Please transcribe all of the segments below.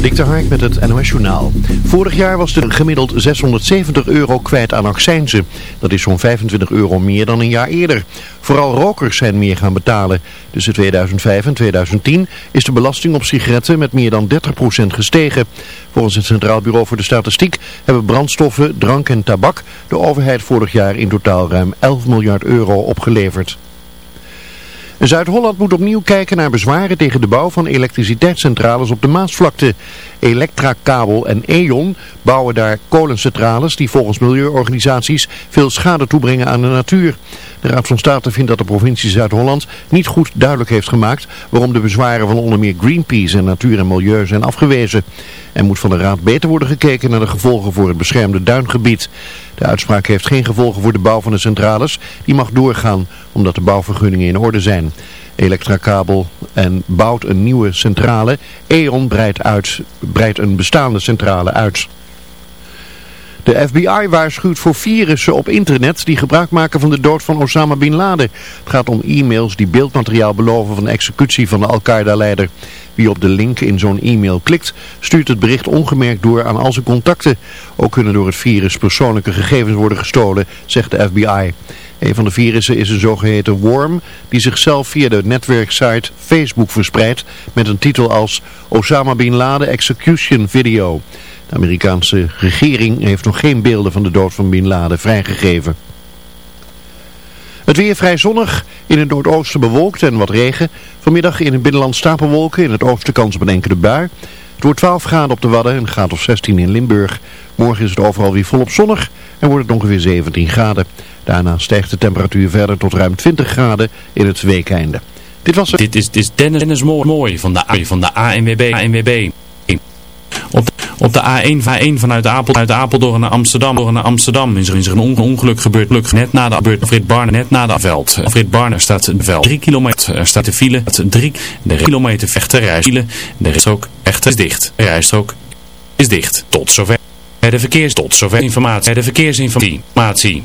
Dik de Hark met het NOS Journaal. Vorig jaar was er gemiddeld 670 euro kwijt aan accijnzen. Dat is zo'n 25 euro meer dan een jaar eerder. Vooral rokers zijn meer gaan betalen. Tussen 2005 en 2010 is de belasting op sigaretten met meer dan 30% gestegen. Volgens het Centraal Bureau voor de Statistiek hebben brandstoffen, drank en tabak de overheid vorig jaar in totaal ruim 11 miljard euro opgeleverd. Zuid-Holland moet opnieuw kijken naar bezwaren tegen de bouw van elektriciteitscentrales op de Maasvlakte. Kabel en E.ON bouwen daar kolencentrales die volgens milieuorganisaties veel schade toebrengen aan de natuur. De Raad van State vindt dat de provincie Zuid-Holland niet goed duidelijk heeft gemaakt waarom de bezwaren van onder meer Greenpeace en Natuur en Milieu zijn afgewezen. Er moet van de Raad beter worden gekeken naar de gevolgen voor het beschermde duingebied. De uitspraak heeft geen gevolgen voor de bouw van de centrales. Die mag doorgaan omdat de bouwvergunningen in orde zijn. Elektrakabel en bouwt een nieuwe centrale. E.ON breidt, uit, breidt een bestaande centrale uit. De FBI waarschuwt voor virussen op internet die gebruik maken van de dood van Osama Bin Laden. Het gaat om e-mails die beeldmateriaal beloven van de executie van de Al-Qaeda-leider. Wie op de link in zo'n e-mail klikt, stuurt het bericht ongemerkt door aan al zijn contacten. Ook kunnen door het virus persoonlijke gegevens worden gestolen, zegt de FBI. Een van de virussen is een zogeheten worm die zichzelf via de netwerksite Facebook verspreidt met een titel als Osama Bin Laden Execution Video. De Amerikaanse regering heeft nog geen beelden van de dood van Bin Laden vrijgegeven. Het weer vrij zonnig, in het noordoosten bewolkt en wat regen. Vanmiddag in het binnenland stapelwolken, in het oosten kans op een enkele bui. Het wordt 12 graden op de Wadden en gaat of 16 in Limburg. Morgen is het overal weer volop zonnig en wordt het ongeveer 17 graden. Daarna stijgt de temperatuur verder tot ruim 20 graden in het weekeinde. Dit was het. Dit is, dit is Dennis, Dennis Mooi van de, van de. ANWB. Op, op de A1, A1 vanuit, Apel, uit Apeldoorn naar Amsterdam, door naar Amsterdam is er, is er een ongeluk gebeurd. Net na de beurt Frit Barner, net na de veld. Frit Barner staat veld. 3 kilometer er staat de file. 3 de kilometer vechter rijden. De is ook echt is dicht. De rijstrook is dicht. Tot zover. De verkeers tot zover informatie. De verkeersinformatie.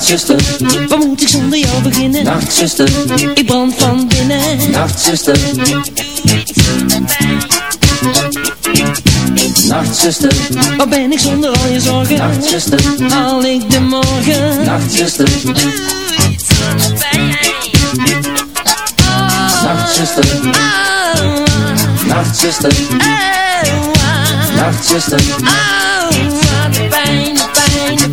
Nacht zuster, Wat moet ik zonder jou beginnen? nacht zuster, Ik brand van binnen nacht zuster. Nacht zuster, Wat ben ik zonder al je zorgen? nacht zuster, Haal ik de morgen? nacht zuster. Nacht zuster, nacht zuster, nacht zuster, de pijn, pijn, pijn,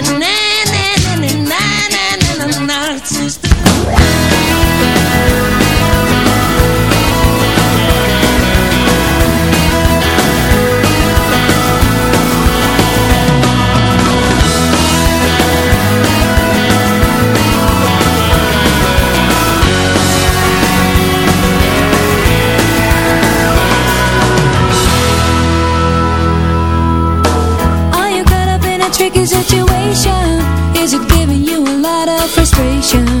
Frustration?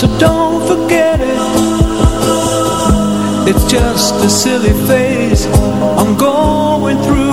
so don't forget it. It's just a silly phase I'm going through.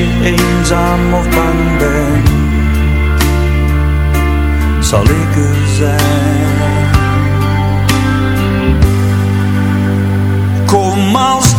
je eenzaam zal ik er zijn. Kom als